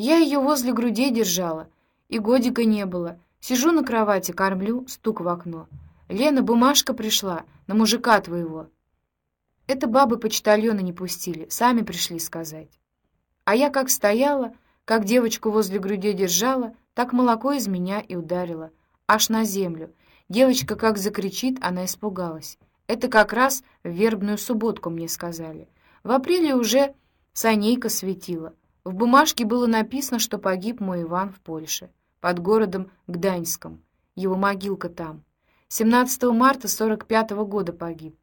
Я ее возле грудей держала, и годика не было. Сижу на кровати, кормлю, стук в окно. Лена, бумажка пришла на мужика твоего. Это бабы почтальона не пустили, сами пришли сказать. А я как стояла, как девочку возле груди держала, так молоко из меня и ударило, аж на землю. Девочка как закричит, она испугалась. Это как раз в вербную субботку мне сказали. В апреле уже санейка светила. В бумажке было написано, что погиб мой Иван в Польше, под городом Гданьском. Его могилка там. 17 марта 45 -го года погиб.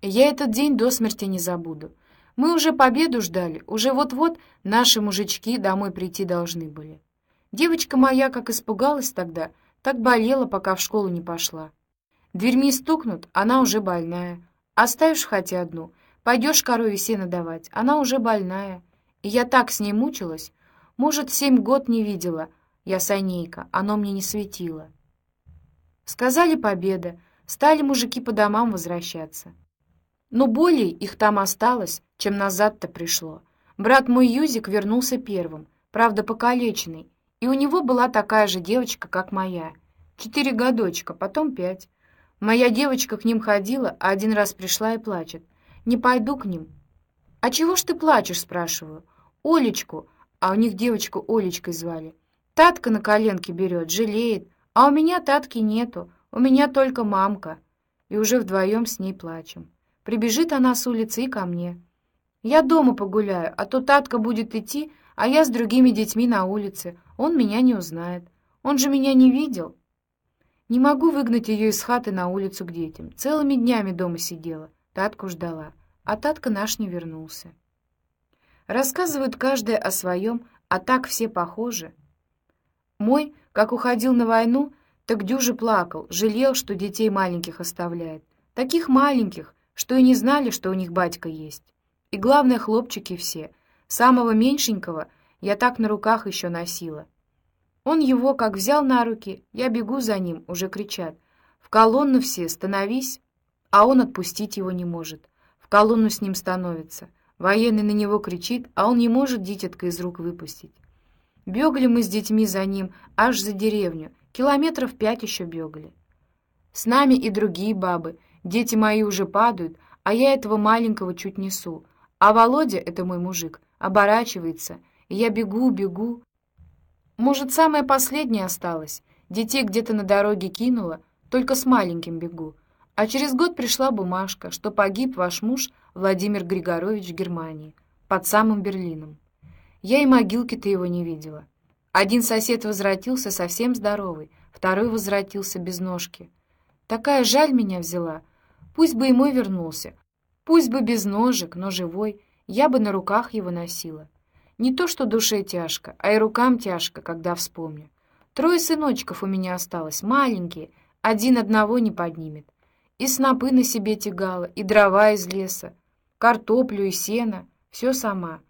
Я этот день до смерти не забуду. Мы уже победу ждали, уже вот-вот наши мужички домой прийти должны были. Девочка моя как испугалась тогда, так болела, пока в школу не пошла. Дверьми стукнут, она уже больная. Оставишь хотя одну, пойдешь корове сено давать, она уже больная. Я так с ней мучилась, может, семь год не видела, я санейка, оно мне не светило. Сказали победа, стали мужики по домам возвращаться. Но более их там осталось, чем назад-то пришло. Брат мой Юзик вернулся первым, правда, покалеченный, и у него была такая же девочка, как моя. Четыре годочка, потом пять. Моя девочка к ним ходила, а один раз пришла и плачет. «Не пойду к ним». «А чего ж ты плачешь?» — спрашиваю. «Олечку». А у них девочку Олечкой звали. Татка на коленке берет, жалеет. А у меня татки нету, у меня только мамка. И уже вдвоем с ней плачем. Прибежит она с улицы и ко мне. Я дома погуляю, а то Татка будет идти, а я с другими детьми на улице. Он меня не узнает. Он же меня не видел. Не могу выгнать ее из хаты на улицу к детям. Целыми днями дома сидела. Татку ждала. А Татка наш не вернулся. Рассказывают каждая о своем, а так все похожи. Мой, как уходил на войну, так дюже плакал, жалел, что детей маленьких оставляет. Таких маленьких, что и не знали, что у них батька есть. И главное, хлопчики все. Самого меньшенького я так на руках еще носила. Он его как взял на руки, я бегу за ним, уже кричат. В колонну все, становись. А он отпустить его не может. В колонну с ним становится. Военный на него кричит, а он не может дитятка из рук выпустить. Бегали мы с детьми за ним аж за деревню, километров пять еще бегали. С нами и другие бабы, Дети мои уже падают, а я этого маленького чуть несу. А Володя, это мой мужик, оборачивается, и я бегу, бегу. Может, самое последнее осталось. Детей где-то на дороге кинула, только с маленьким бегу. А через год пришла бумажка, что погиб ваш муж Владимир Григорович в Германии, под самым Берлином. Я и могилки-то его не видела. Один сосед возвратился совсем здоровый, второй возвратился без ножки. Такая жаль меня взяла — Пусть бы и мой вернулся, пусть бы без ножек, но живой, я бы на руках его носила. Не то что душе тяжко, а и рукам тяжко, когда вспомню. Трое сыночков у меня осталось, маленькие, один одного не поднимет. И снопы на себе тягала, и дрова из леса, картоплю и сено, все сама.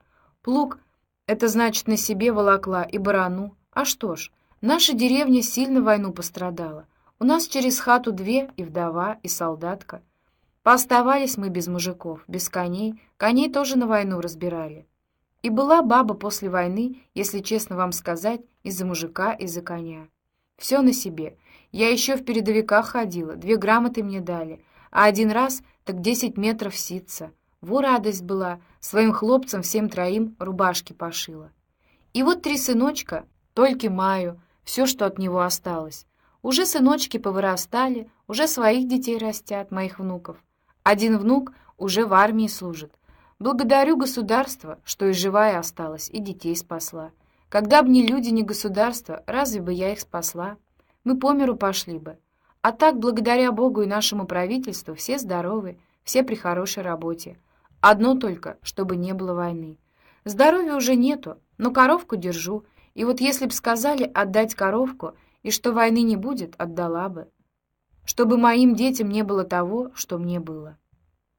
Плуг — это значит на себе волокла и барану. А что ж, наша деревня сильно войну пострадала. У нас через хату две, и вдова, и солдатка — Пооставались мы без мужиков, без коней, коней тоже на войну разбирали. И была баба после войны, если честно вам сказать, из-за мужика, из-за коня. Все на себе. Я еще в передовиках ходила, две грамоты мне дали, а один раз так десять метров ситца. Во радость была, своим хлопцам всем троим рубашки пошила. И вот три сыночка, только маю, все, что от него осталось. Уже сыночки повырастали, уже своих детей растят, моих внуков. Один внук уже в армии служит. Благодарю государство, что и живая осталась, и детей спасла. Когда б не люди, не государство, разве бы я их спасла? Мы по миру пошли бы. А так, благодаря Богу и нашему правительству, все здоровы, все при хорошей работе. Одно только, чтобы не было войны. Здоровья уже нету, но коровку держу. И вот если б сказали отдать коровку, и что войны не будет, отдала бы чтобы моим детям не было того, что мне было.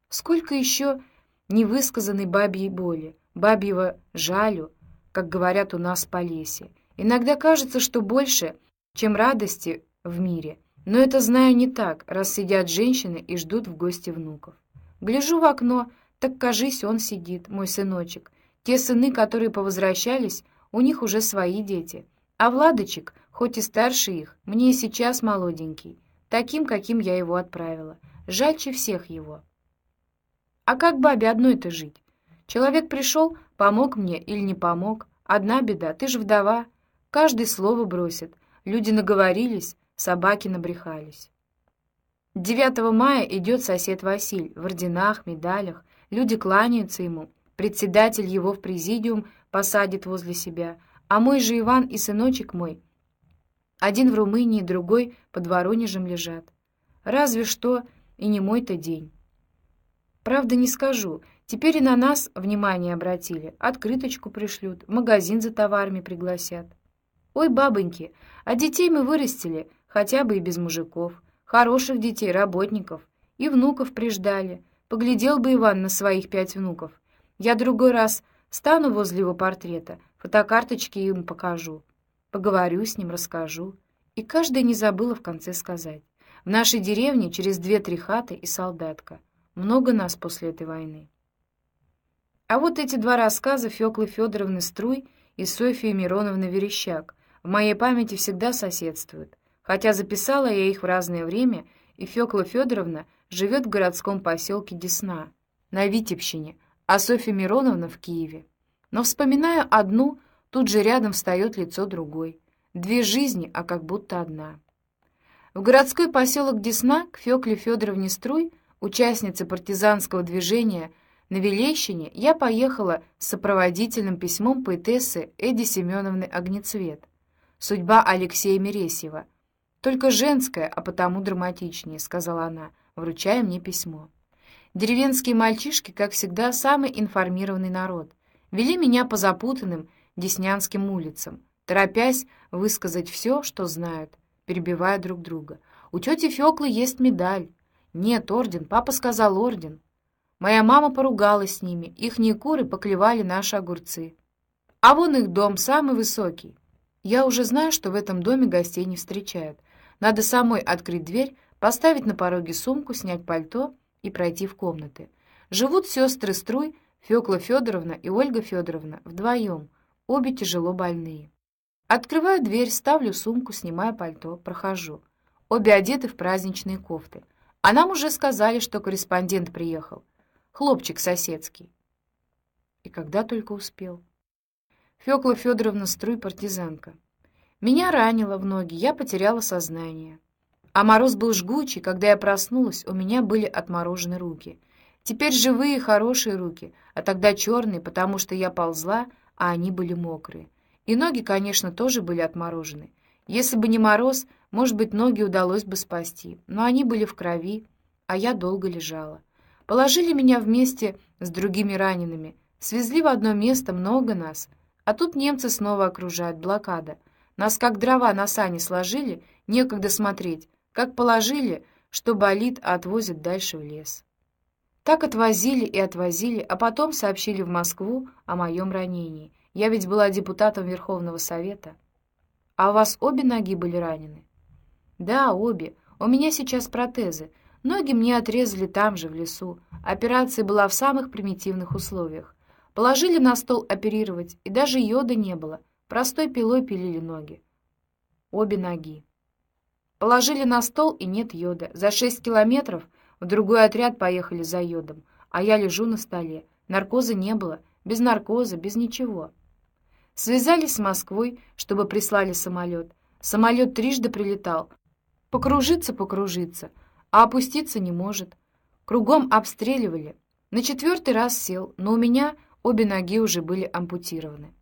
Сколько еще невысказанной бабьей боли, бабьего жалю, как говорят у нас по лесе. Иногда кажется, что больше, чем радости в мире, но это знаю не так, раз сидят женщины и ждут в гости внуков. Гляжу в окно, так, кажись, он сидит, мой сыночек. Те сыны, которые повозвращались, у них уже свои дети. А Владочек, хоть и старше их, мне и сейчас молоденький, таким, каким я его отправила. Жальче всех его. А как бабе одной-то жить? Человек пришел, помог мне или не помог. Одна беда, ты же вдова. Каждое слово бросит. Люди наговорились, собаки набрехались. 9 мая идет сосед Василь в орденах, медалях. Люди кланяются ему. Председатель его в президиум посадит возле себя. А мой же Иван и сыночек мой, один в Румынии, другой под Воронежем лежат. Разве что и не мой-то день. Правда, не скажу. Теперь и на нас внимание обратили. Открыточку пришлют, в магазин за товарами пригласят. Ой, бабоньки, а детей мы вырастили, хотя бы и без мужиков. Хороших детей, работников. И внуков приждали. Поглядел бы Иван на своих пять внуков. Я другой раз стану возле его портрета, фотокарточки им покажу. Поговорю с ним, расскажу. И каждая не забыла в конце сказать. В нашей деревне через две-три хаты и солдатка. Много нас после этой войны. А вот эти два рассказа Фёклы Федоровны Струй и Софьи Мироновны Верещак в моей памяти всегда соседствуют, хотя записала я их в разное время, и Фёкла Федоровна живет в городском поселке Десна, на Витебщине, а Софья Мироновна в Киеве. Но вспоминая одну, тут же рядом встает лицо другой. Две жизни, а как будто одна. В городской поселок Десна к Фёкле Федоровне Струй, участнице партизанского движения на Велещине я поехала с сопроводительным письмом поэтессы Эди Семеновны Огнецвет. Судьба Алексея Мересьева. Только женская, а потому драматичнее, сказала она, вручая мне письмо. Деревенские мальчишки, как всегда, самый информированный народ. Вели меня по запутанным Деснянским улицам, торопясь высказать все, что знают, перебивая друг друга. У тети Феклы есть медаль. Нет, орден, папа сказал орден. Моя мама поругалась с ними, ихние куры поклевали наши огурцы. А вон их дом самый высокий. Я уже знаю, что в этом доме гостей не встречают. Надо самой открыть дверь, поставить на пороге сумку, снять пальто и пройти в комнаты. Живут сестры Струй, Фёкла Федоровна и Ольга Федоровна вдвоем, обе тяжело больные. Открываю дверь, ставлю сумку, снимаю пальто, прохожу. Обе одеты в праздничные кофты. А нам уже сказали, что корреспондент приехал хлопчик соседский. И когда только успел. Фёкла Федоровна Струй, партизанка. Меня ранило в ноги, я потеряла сознание. А мороз был жгучий, когда я проснулась, у меня были отморожены руки. Теперь живые, хорошие руки, а тогда черные, потому что я ползла, а они были мокрые. И ноги, конечно, тоже были отморожены. Если бы не мороз, может быть, ноги удалось бы спасти, но они были в крови, а я долго лежала. Положили меня вместе с другими ранеными, свезли в одно место много нас, а тут немцы снова окружают, блокада. Нас как дрова на сани сложили, некогда смотреть, как положили, что болит, а отвозят дальше в лес. Так отвозили и отвозили, а потом сообщили в Москву о моем ранении. Я ведь была депутатом Верховного Совета. А у вас обе ноги были ранены? Да, обе. У меня сейчас протезы — Ноги мне отрезали там же, в лесу. Операция была в самых примитивных условиях. Положили на стол оперировать, и даже йода не было. Простой пилой пилили ноги. Обе ноги. Положили на стол, и нет йода. За шесть километров в другой отряд поехали за йодом, а я лежу на столе. Наркоза не было, без наркоза, без ничего. Связались с Москвой, чтобы прислали самолет. Самолет трижды прилетал. Покружиться, покружиться — а опуститься не может. Кругом обстреливали. На четвертый раз сел, но у меня обе ноги уже были ампутированы.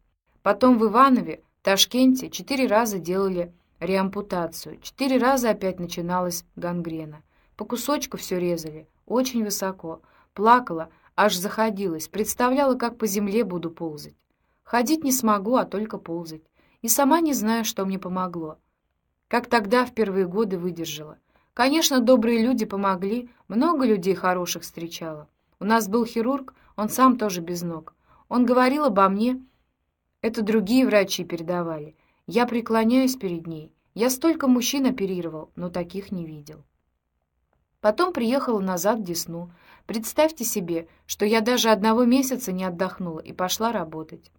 Потом в Иванове, Ташкенте четыре раза делали реампутацию, четыре раза опять начиналась гангрена. По кусочку все резали, очень высоко. Плакала, аж заходилась, представляла, как по земле буду ползать. Ходить не смогу, а только ползать. И сама не знаю, что мне помогло. Как тогда в первые годы выдержала. Конечно, добрые люди помогли, много людей хороших встречала. У нас был хирург, он сам тоже без ног. Он говорил обо мне, это другие врачи передавали. Я преклоняюсь перед ней. Я столько мужчин оперировал, но таких не видел. Потом приехала назад в Десну. Представьте себе, что я даже одного месяца не отдохнула и пошла работать.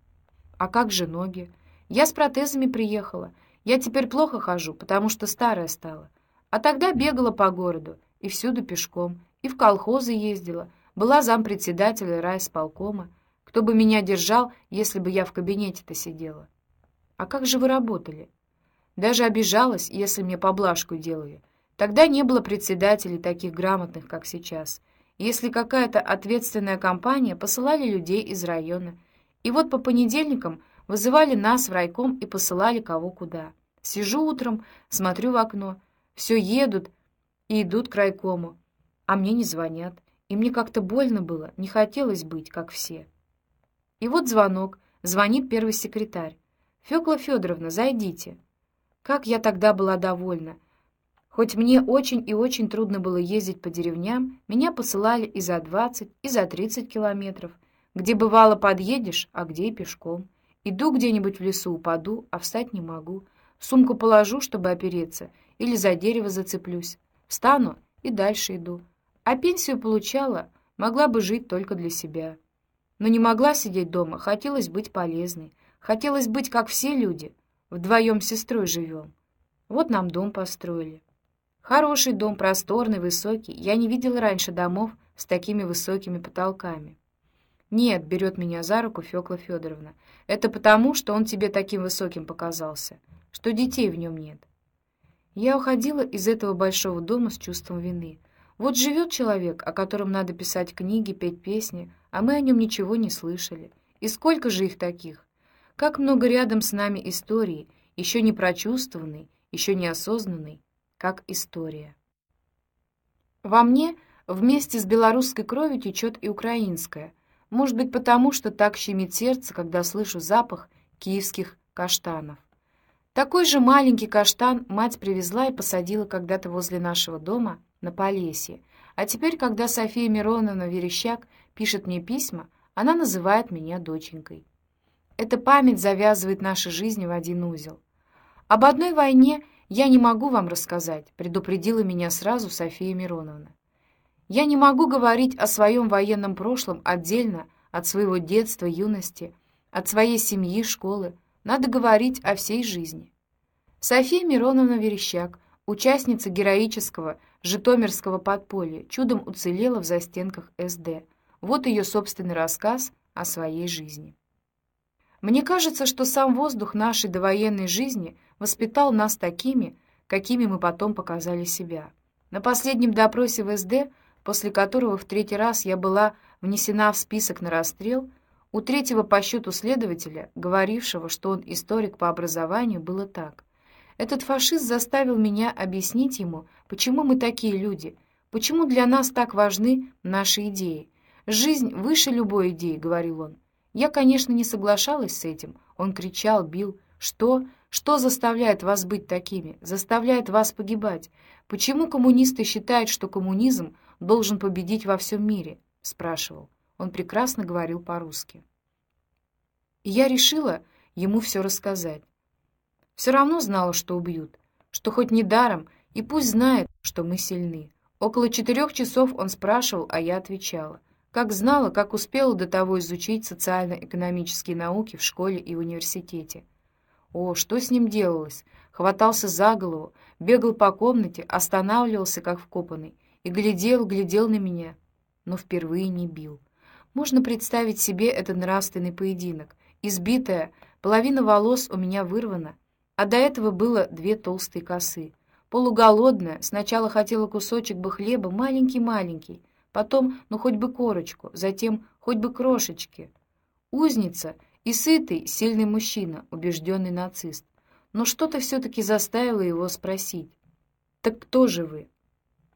А как же ноги? Я с протезами приехала. Я теперь плохо хожу, потому что старая стала. А тогда бегала по городу, и всюду пешком, и в колхозы ездила, была зампредседателя райисполкома. Кто бы меня держал, если бы я в кабинете-то сидела? А как же вы работали? Даже обижалась, если мне поблажку делали. Тогда не было председателей таких грамотных, как сейчас. Если какая-то ответственная компания, посылали людей из района. И вот по понедельникам вызывали нас в райком и посылали кого куда. Сижу утром, смотрю в окно, все едут и идут к райкому, а мне не звонят. И мне как-то больно было, не хотелось быть, как все. И вот звонок, звонит первый секретарь. «Фёкла Федоровна, зайдите». Как я тогда была довольна. Хоть мне очень и очень трудно было ездить по деревням, меня посылали и за 20, и за 30 километров, где бывало подъедешь, а где и пешком. Иду где-нибудь в лесу, упаду, а встать не могу. Сумку положу, чтобы опереться, или за дерево зацеплюсь. Встану и дальше иду. А пенсию получала, могла бы жить только для себя. Но не могла сидеть дома, хотелось быть полезной. Хотелось быть, как все люди, Вдвоем с сестрой живем. Вот нам дом построили. Хороший дом, просторный, высокий. Я не видела раньше домов с такими высокими потолками. Нет, берет меня за руку Фёкла Федоровна. Это потому, что он тебе таким высоким показался, что детей в нем нет. Я уходила из этого большого дома с чувством вины. Вот живет человек, о котором надо писать книги, петь песни, а мы о нем ничего не слышали. И сколько же их таких? Как много рядом с нами истории, еще не прочувствованной, еще не осознанной, как история. Во мне вместе с белорусской кровью течет и украинская. Может быть, потому что так щемит сердце, когда слышу запах киевских каштанов. Такой же маленький каштан мать привезла и посадила когда-то возле нашего дома на Полесье. А теперь, когда София Мироновна Верещак пишет мне письма, она называет меня доченькой. Эта память завязывает наши жизни в один узел. Об одной войне я не могу вам рассказать, предупредила меня сразу София Мироновна. Я не могу говорить о своем военном прошлом отдельно от своего детства, юности, от своей семьи, школы. Надо говорить о всей жизни. София Мироновна Верещак, участница героического Житомирского подполья, чудом уцелела в застенках СД. Вот ее собственный рассказ о своей жизни. Мне кажется, что сам воздух нашей довоенной жизни воспитал нас такими, какими мы потом показали себя. На последнем допросе в СД, после которого в третий раз я была внесена в список на расстрел, у третьего по счету следователя, говорившего, что он историк по образованию, было так. Этот фашист заставил меня объяснить ему, почему мы такие люди, почему для нас так важны наши идеи. «Жизнь выше любой идеи», — говорил он. Я, конечно, не соглашалась с этим. Он кричал, бил. Что? Что заставляет вас быть такими? Заставляет вас погибать? Почему коммунисты считают, что коммунизм должен победить во всем мире? спрашивал. Он прекрасно говорил по-русски. И я решила ему все рассказать. Все равно знала, что убьют, что хоть не даром, и пусть знает, что мы сильны. Около четырех часов он спрашивал, а я отвечала — как знала, как успела до того изучить социально-экономические науки в школе и университете. О, что с ним делалось? Хватался за голову, бегал по комнате, останавливался, как вкопанный, и глядел, глядел на меня, но впервые не бил. Можно представить себе этот нравственный поединок. Избитая, половина волос у меня вырвана, а до этого было две толстые косы. Полуголодная, сначала хотела кусочек бы хлеба, маленький-маленький, потом, ну хоть бы корочку, затем хоть бы крошечки. Узница и сытый, сильный мужчина, убежденный нацист. Но что-то все-таки заставило его спросить. «Так кто же вы?»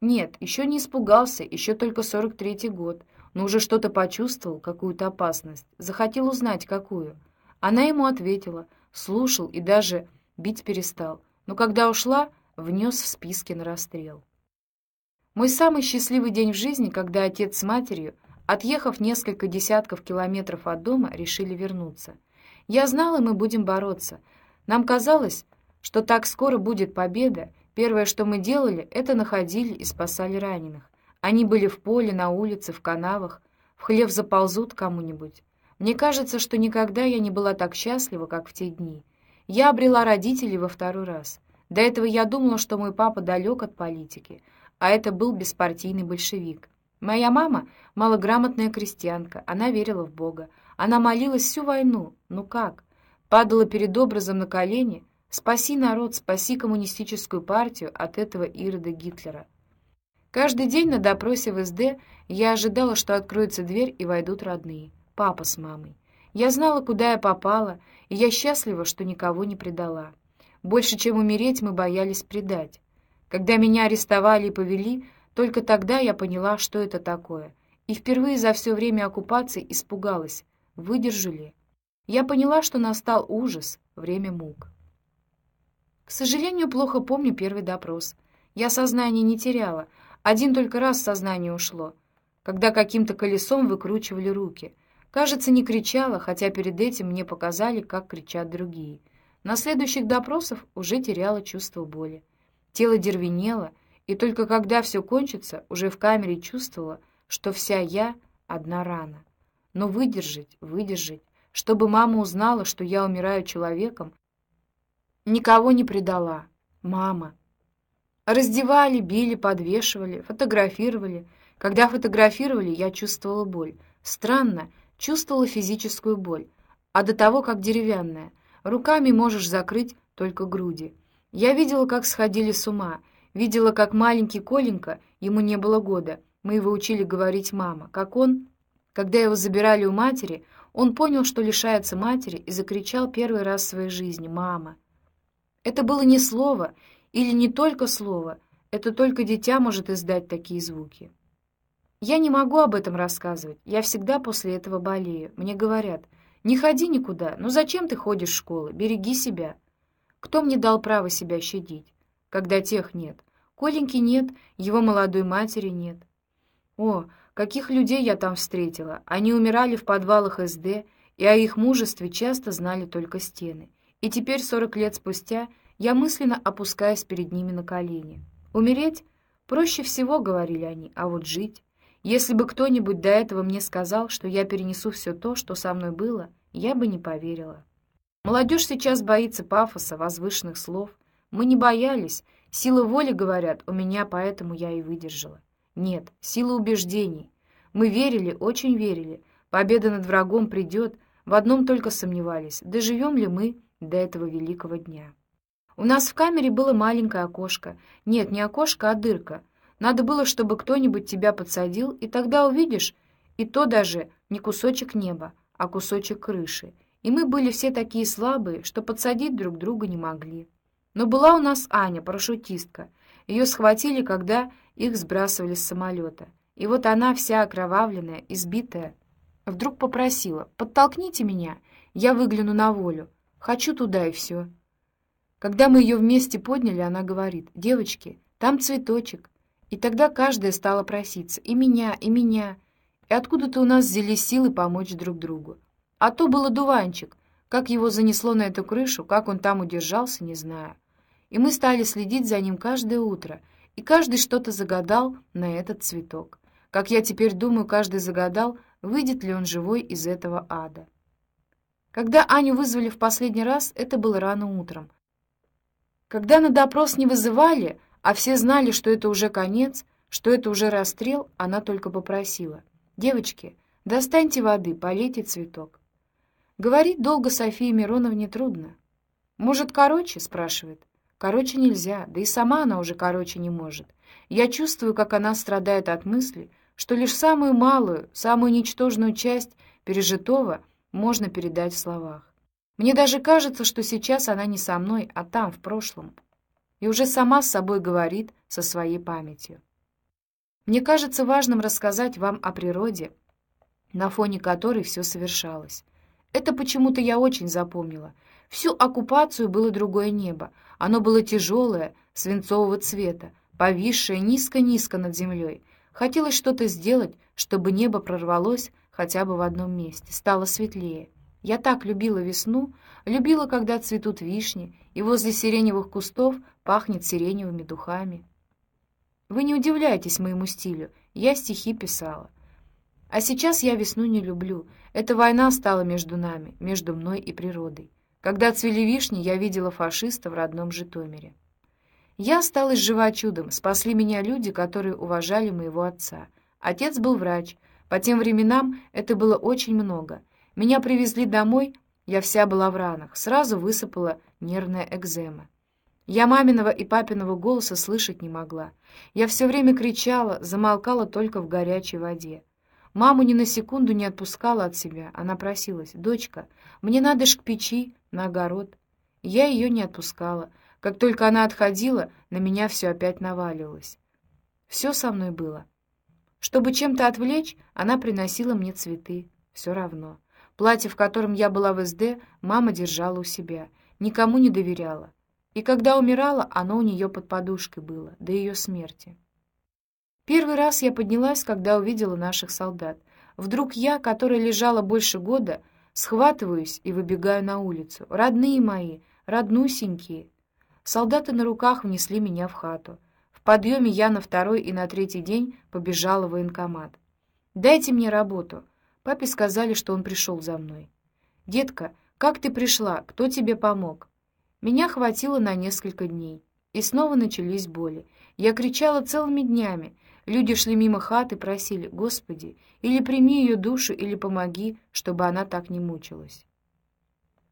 Нет, еще не испугался, еще только сорок третий год, но уже что-то почувствовал, какую-то опасность, захотел узнать, какую. Она ему ответила, слушал и даже бить перестал, но когда ушла, внес в списке на расстрел. Мой самый счастливый день в жизни, когда отец с матерью, отъехав несколько десятков километров от дома, решили вернуться. Я знала, мы будем бороться. Нам казалось, что так скоро будет победа. Первое, что мы делали, это находили и спасали раненых. Они были в поле, на улице, в канавах, в хлев заползут кому-нибудь. Мне кажется, что никогда я не была так счастлива, как в те дни. Я обрела родителей во второй раз. До этого я думала, что мой папа далек от политики, а это был беспартийный большевик. Моя мама — малограмотная крестьянка, она верила в Бога. Она молилась всю войну. Ну как? Падала перед образом на колени. Спаси народ, спаси коммунистическую партию от этого Ирода Гитлера. Каждый день на допросе в СД я ожидала, что откроется дверь и войдут родные. Папа с мамой. Я знала, куда я попала, и я счастлива, что никого не предала. Больше, чем умереть, мы боялись предать. Когда меня арестовали и повели, только тогда я поняла, что это такое. И впервые за все время оккупации испугалась, выдержу ли. Я поняла, что настал ужас, время мук. К сожалению, плохо помню первый допрос. Я сознание не теряла. Один только раз сознание ушло, когда каким-то колесом выкручивали руки. Кажется, не кричала, хотя перед этим мне показали, как кричат другие — на следующих допросах уже теряла чувство боли. Тело дервенело, и только когда все кончится, уже в камере чувствовала, что вся я — одна рана. Но выдержать, выдержать, чтобы мама узнала, что я умираю человеком, никого не предала. Мама. Раздевали, били, подвешивали, фотографировали. Когда фотографировали, я чувствовала боль. Странно, чувствовала физическую боль, а до того, как деревянная — Руками можешь закрыть только груди. Я видела, как сходили с ума, видела, как маленький Коленька, ему не было года, мы его учили говорить «мама», как он, когда его забирали у матери, он понял, что лишается матери, и закричал первый раз в своей жизни «мама». Это было не слово, или не только слово, это только дитя может издать такие звуки. Я не могу об этом рассказывать, я всегда после этого болею. Мне говорят — не ходи никуда. Ну зачем ты ходишь в школу? Береги себя. Кто мне дал право себя щадить, когда тех нет? Коленьки нет, его молодой матери нет. О, каких людей я там встретила. Они умирали в подвалах СД, и о их мужестве часто знали только стены. И теперь, сорок лет спустя, я мысленно опускаюсь перед ними на колени. Умереть проще всего, говорили они, а вот жить если бы кто-нибудь до этого мне сказал, что я перенесу все то, что со мной было, я бы не поверила. Молодежь сейчас боится пафоса, возвышенных слов. Мы не боялись. Сила воли, говорят, у меня, поэтому я и выдержала. Нет, сила убеждений. Мы верили, очень верили. Победа над врагом придет. В одном только сомневались, доживем ли мы до этого великого дня. У нас в камере было маленькое окошко. Нет, не окошко, а дырка — надо было, чтобы кто-нибудь тебя подсадил, и тогда увидишь, и то даже не кусочек неба, а кусочек крыши. И мы были все такие слабые, что подсадить друг друга не могли. Но была у нас Аня, парашютистка. Ее схватили, когда их сбрасывали с самолета. И вот она, вся окровавленная, избитая, вдруг попросила «Подтолкните меня, я выгляну на волю. Хочу туда и все». Когда мы ее вместе подняли, она говорит «Девочки, там цветочек, и тогда каждая стала проситься, и меня, и меня. И откуда-то у нас взялись силы помочь друг другу. А то был одуванчик. Как его занесло на эту крышу, как он там удержался, не знаю. И мы стали следить за ним каждое утро, и каждый что-то загадал на этот цветок. Как я теперь думаю, каждый загадал, выйдет ли он живой из этого ада. Когда Аню вызвали в последний раз, это было рано утром. Когда на допрос не вызывали, а все знали, что это уже конец, что это уже расстрел, она только попросила. «Девочки, достаньте воды, полейте цветок». Говорить долго Софии Мироновне трудно. «Может, короче?» — спрашивает. «Короче нельзя, да и сама она уже короче не может. Я чувствую, как она страдает от мысли, что лишь самую малую, самую ничтожную часть пережитого можно передать в словах. Мне даже кажется, что сейчас она не со мной, а там, в прошлом, и уже сама с собой говорит со своей памятью. Мне кажется важным рассказать вам о природе, на фоне которой все совершалось. Это почему-то я очень запомнила. Всю оккупацию было другое небо. Оно было тяжелое, свинцового цвета, повисшее низко-низко над землей. Хотелось что-то сделать, чтобы небо прорвалось хотя бы в одном месте, стало светлее. Я так любила весну, любила, когда цветут вишни, и возле сиреневых кустов пахнет сиреневыми духами. Вы не удивляйтесь моему стилю, я стихи писала. А сейчас я весну не люблю. Эта война стала между нами, между мной и природой. Когда цвели вишни, я видела фашиста в родном Житомире. Я осталась жива чудом, спасли меня люди, которые уважали моего отца. Отец был врач. По тем временам это было очень много. Меня привезли домой, я вся была в ранах, сразу высыпала нервная экзема. Я маминого и папиного голоса слышать не могла. Я все время кричала, замолкала только в горячей воде. Маму ни на секунду не отпускала от себя. Она просилась: "Дочка, мне надо ж к печи, на огород". Я ее не отпускала. Как только она отходила, на меня все опять наваливалось. Все со мной было. Чтобы чем-то отвлечь, она приносила мне цветы. Все равно. Платье, в котором я была в СД, мама держала у себя, никому не доверяла. И когда умирала, оно у нее под подушкой было до ее смерти. Первый раз я поднялась, когда увидела наших солдат. Вдруг я, которая лежала больше года, схватываюсь и выбегаю на улицу. Родные мои, роднусенькие. Солдаты на руках внесли меня в хату. В подъеме я на второй и на третий день побежала в военкомат. «Дайте мне работу». Папе сказали, что он пришел за мной. «Детка, как ты пришла? Кто тебе помог?» Меня хватило на несколько дней. И снова начались боли. Я кричала целыми днями. Люди шли мимо хаты, просили: "Господи, или прими ее душу, или помоги, чтобы она так не мучилась".